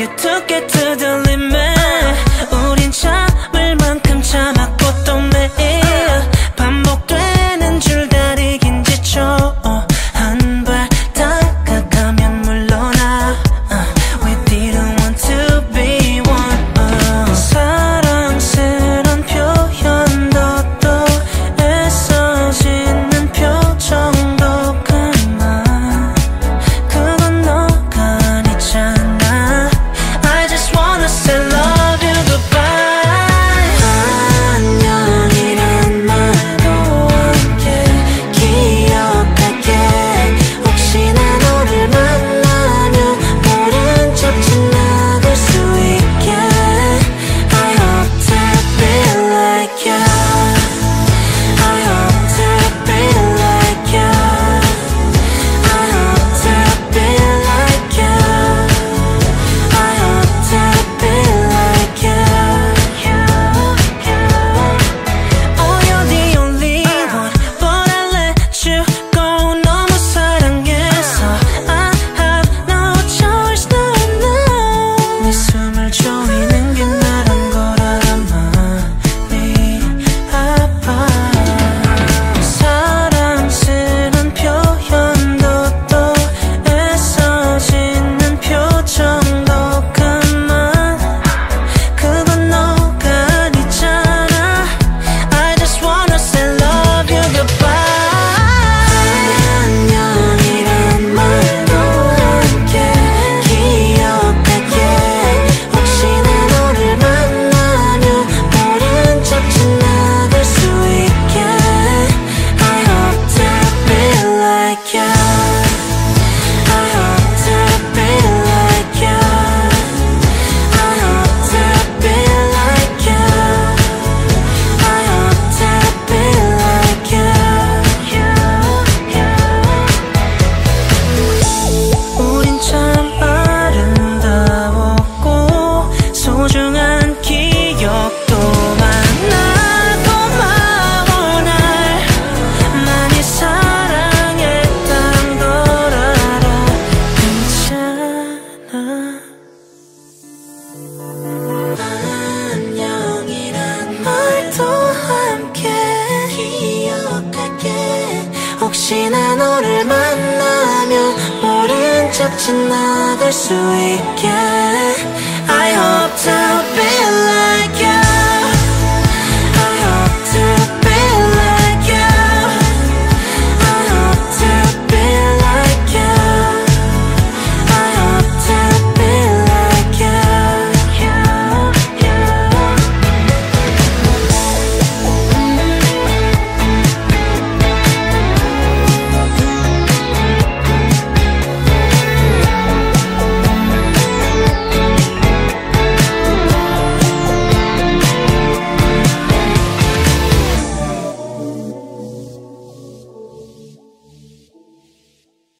You took it to the limit 우린 참을 만큼 참았고 또 매일 so 지난 너를 만나면 모른 척 지나갈 수 있게.